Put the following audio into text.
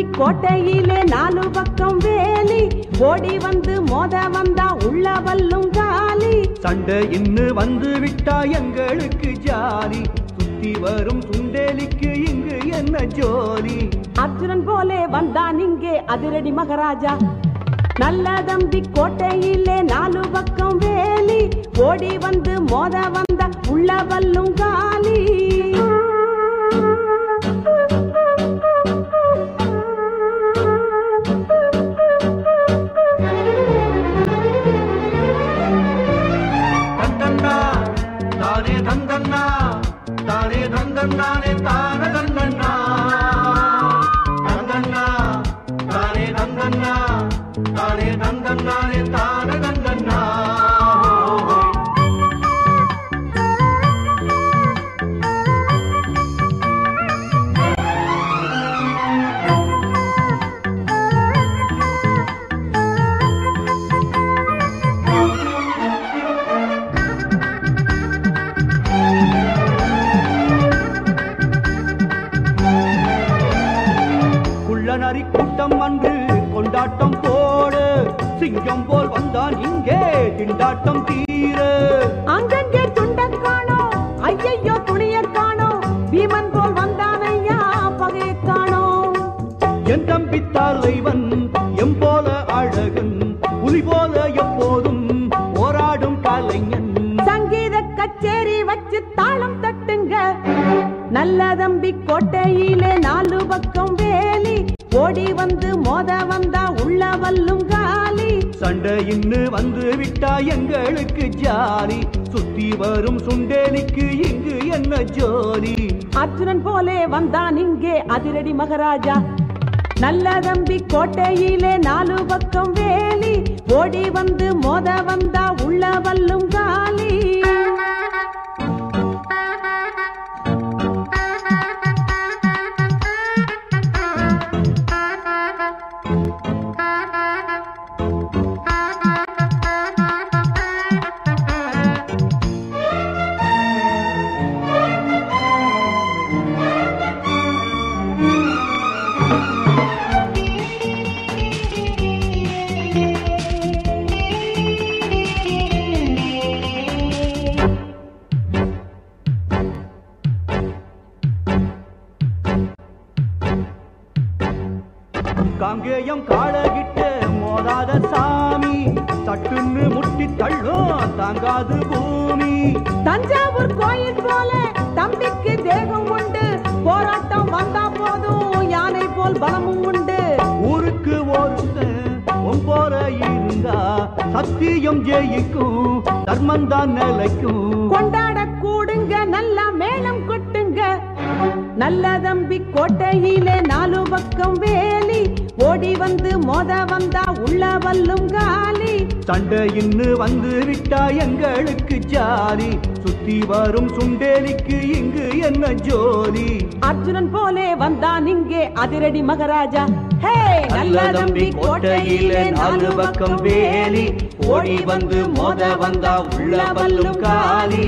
கோட்டையிலே நாலு பக்கம் வேலி. ஓடி வந்து மோத வந்தா உள்ள வல்லும் காலி. சண்டை இன்னு வந்து விட்டா எங்களுக்கு ஜாலி. சுத்தி வரும் சுண்டேலிக்கு இங்கு என்ன ஜோலி? அர்ஜுனன் போலே வந்தான் இங்கே அதிரடி மகாராஜா. நல்ல தம்பி கோட்டையிலே நாலு பக்கம் வேலி. ஓடி வந்து மோத வந்த உள்ள வல்லும் காலி. தானே தந்தன்னானே தான தந்தன்னா கொண்டாட்டம் போடு. சிங்கம் போல் வந்தான் இங்கே திண்டாட்டம் தீர. அங்கங்கே துண்டம் காணோம் ஐயையோ துணிய காணோம் பீமன் போல் வந்தான் ஐயா பகையை காணோம் என் தம்பி தலைவன் எம் போல அழகன் புலி போல எப்போதும் போராடும் கலைஞன். சங்கீத கச்சேரி வச்சு தாளம் தட்டுங்க. நல்ல தம்பி கோட்டையிலே நாலு பக்கம் ஓடி வந்து மோத வந்தா உள்ள வல்லும் காலி. சண்டை இன்னு வந்து விட்டா எங்களுக்கு ஜாலி. சுத்தி வரும் சுண்டேலிக்கு இங்கு என்ன ஜோலி? அர்ஜுனன் போலே வந்தான் இங்கே அதிரடி மகாராஜா. நல்ல தம்பி கோட்டையிலே நாலு பக்கம் வேலி. ஓடி வந்து மோத வந்தா உள்ள வல்லும் காலி. காங்கேயம் காளகிட்ட மோதாத சாமி. சட்டுன்னு முட்டி தள்ளும் தாங்காது பூமி. தஞ்சாவூர் கோயில் போல தம்பிக்கு தேகம் உண்டு. போராட்டம் வந்தா போதும் யானை போல் பலமும் உண்டு. ஊருக்கு ஒருத்தன் போல இருந்தா சத்தியம் ஜெயிக்கும் தர்மந்தான் நிலைக்கும். கொண்டாட கூடுங்க நல்லா மேளம் கொட்டுங்க. நல்ல தம்பி கோட்டையிலே நாலு பக்கம் வேலி ஓடி வந்து மோத வந்தா உள்ள வல்லும் காலி. சண்டை இன்னு வந்து விட்டா எங்களுக்கு ஜாலி. சுத்தி வரும் சுண்டேலிக்கு இங்கு என்ன ஜோலி அர்ஜுனன் போலே வந்தான் இங்கே அதிரடி மகாராஜா. ஹே நல்ல தம்பி கோட்டையிலே நாலு பக்கம் வேலி. ஓடி வந்து மோத வந்தா உள்ள வல்லும் காலி.